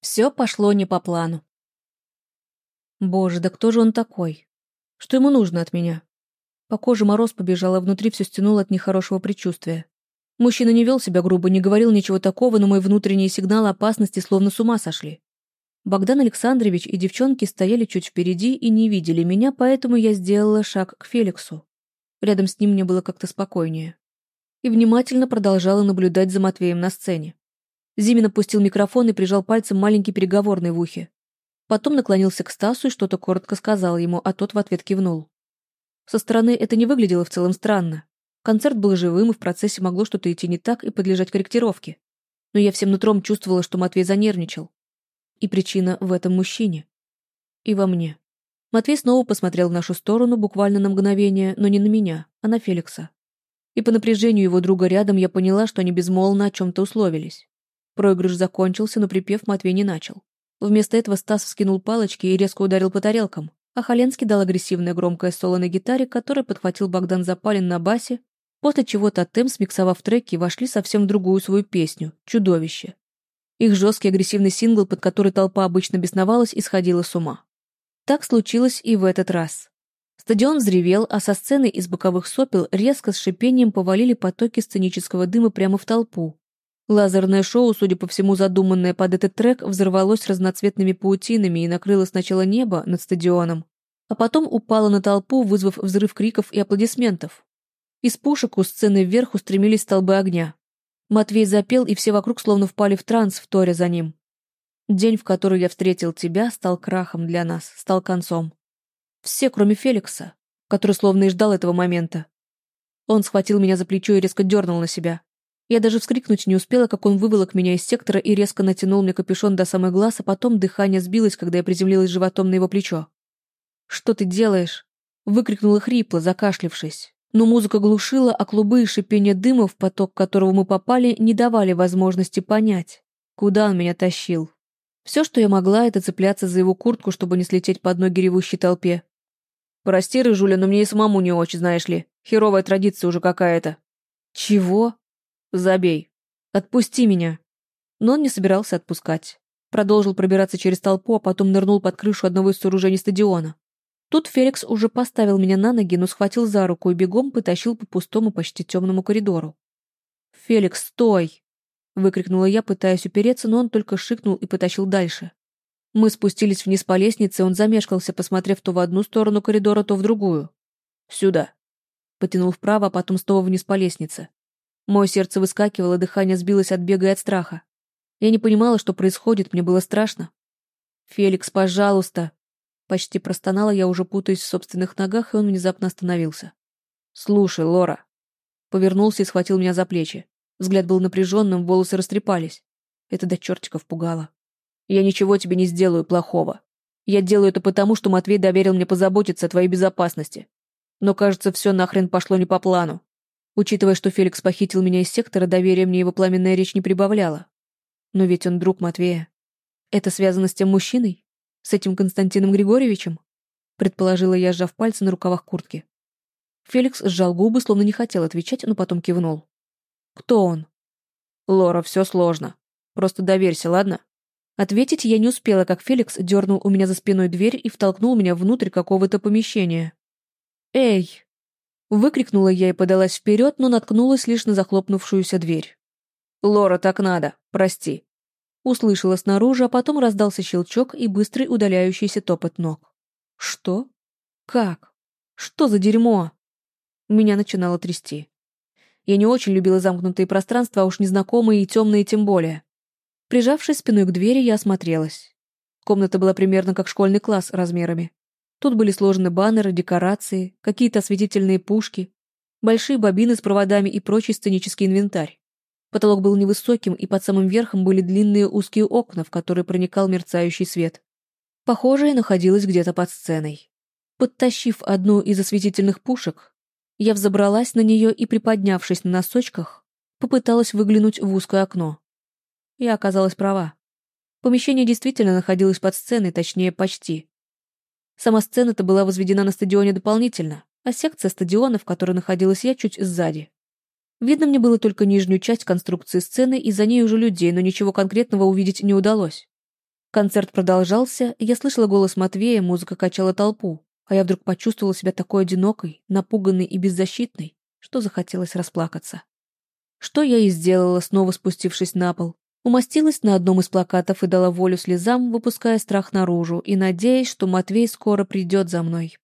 Все пошло не по плану. Боже, да кто же он такой? Что ему нужно от меня? По коже мороз побежал, а внутри все стянуло от нехорошего предчувствия. Мужчина не вел себя грубо, не говорил ничего такого, но мой внутренний сигнал опасности словно с ума сошли. Богдан Александрович и девчонки стояли чуть впереди и не видели меня, поэтому я сделала шаг к Феликсу. Рядом с ним мне было как-то спокойнее. И внимательно продолжала наблюдать за Матвеем на сцене. Зимин опустил микрофон и прижал пальцем маленький переговорный в ухе. Потом наклонился к Стасу и что-то коротко сказал ему, а тот в ответ кивнул. Со стороны это не выглядело в целом странно. Концерт был живым, и в процессе могло что-то идти не так и подлежать корректировке. Но я всем нутром чувствовала, что Матвей занервничал. И причина в этом мужчине. И во мне. Матвей снова посмотрел в нашу сторону буквально на мгновение, но не на меня, а на Феликса. И по напряжению его друга рядом я поняла, что они безмолвно о чем-то условились. Проигрыш закончился, но припев Матвей не начал. Вместо этого Стас вскинул палочки и резко ударил по тарелкам, а Халенский дал агрессивное громкое соло на гитаре, которое подхватил Богдан Запалин на басе После чего Тотем, смиксовав треки, вошли совсем в другую свою песню «Чудовище». Их жесткий агрессивный сингл, под который толпа обычно бесновалась и сходила с ума. Так случилось и в этот раз. Стадион взревел, а со сцены из боковых сопел резко с шипением повалили потоки сценического дыма прямо в толпу. Лазерное шоу, судя по всему задуманное под этот трек, взорвалось разноцветными паутинами и накрыло сначала небо над стадионом, а потом упало на толпу, вызвав взрыв криков и аплодисментов. Из пушек у сцены вверх устремились столбы огня. Матвей запел, и все вокруг словно впали в транс, вторя за ним. День, в который я встретил тебя, стал крахом для нас, стал концом. Все, кроме Феликса, который словно и ждал этого момента. Он схватил меня за плечо и резко дернул на себя. Я даже вскрикнуть не успела, как он выволок меня из сектора и резко натянул мне капюшон до самых глаз, а потом дыхание сбилось, когда я приземлилась животом на его плечо. «Что ты делаешь?» — выкрикнула хрипло, закашлившись. Но музыка глушила, а клубы и шипение дыма, в поток которого мы попали, не давали возможности понять, куда он меня тащил. Все, что я могла, это цепляться за его куртку, чтобы не слететь под ноги ревущей толпе. «Прости, Рыжуля, но мне и самому не очень, знаешь ли. Херовая традиция уже какая-то». «Чего?» «Забей. Отпусти меня». Но он не собирался отпускать. Продолжил пробираться через толпу, а потом нырнул под крышу одного из сооружений стадиона. Тут Феликс уже поставил меня на ноги, но схватил за руку и бегом потащил по пустому, почти темному коридору. «Феликс, стой!» — выкрикнула я, пытаясь упереться, но он только шикнул и потащил дальше. Мы спустились вниз по лестнице, он замешкался, посмотрев то в одну сторону коридора, то в другую. «Сюда!» Потянул вправо, а потом снова вниз по лестнице. Мое сердце выскакивало, дыхание сбилось от бега и от страха. Я не понимала, что происходит, мне было страшно. «Феликс, пожалуйста!» Почти простонала я, уже путаясь в собственных ногах, и он внезапно остановился. «Слушай, Лора». Повернулся и схватил меня за плечи. Взгляд был напряженным, волосы растрепались. Это до чертиков пугало. «Я ничего тебе не сделаю плохого. Я делаю это потому, что Матвей доверил мне позаботиться о твоей безопасности. Но, кажется, все нахрен пошло не по плану. Учитывая, что Феликс похитил меня из сектора, доверия мне его пламенная речь не прибавляла. Но ведь он друг Матвея. Это связано с тем мужчиной? С этим Константином Григорьевичем? Предположила я, сжав пальцы на рукавах куртки. Феликс сжал губы, словно не хотел отвечать, но потом кивнул. «Кто он?» «Лора, все сложно. Просто доверься, ладно?» Ответить я не успела, как Феликс дернул у меня за спиной дверь и втолкнул меня внутрь какого-то помещения. «Эй!» Выкрикнула я и подалась вперед, но наткнулась лишь на захлопнувшуюся дверь. «Лора, так надо. Прости». Услышала снаружи, а потом раздался щелчок и быстрый удаляющийся топот ног. Что? Как? Что за дерьмо? Меня начинало трясти. Я не очень любила замкнутые пространства, а уж незнакомые и темные тем более. Прижавшись спиной к двери, я осмотрелась. Комната была примерно как школьный класс размерами. Тут были сложены баннеры, декорации, какие-то осветительные пушки, большие бобины с проводами и прочий сценический инвентарь. Потолок был невысоким, и под самым верхом были длинные узкие окна, в которые проникал мерцающий свет. Похожее находилось где-то под сценой. Подтащив одну из осветительных пушек, я взобралась на нее и, приподнявшись на носочках, попыталась выглянуть в узкое окно. Я оказалась права. Помещение действительно находилось под сценой, точнее, почти. Сама сцена-то была возведена на стадионе дополнительно, а секция стадиона, в которой находилась я, чуть сзади. Видно мне было только нижнюю часть конструкции сцены и за ней уже людей, но ничего конкретного увидеть не удалось. Концерт продолжался, я слышала голос Матвея, музыка качала толпу, а я вдруг почувствовала себя такой одинокой, напуганной и беззащитной, что захотелось расплакаться. Что я и сделала, снова спустившись на пол. Умостилась на одном из плакатов и дала волю слезам, выпуская страх наружу и надеясь, что Матвей скоро придет за мной.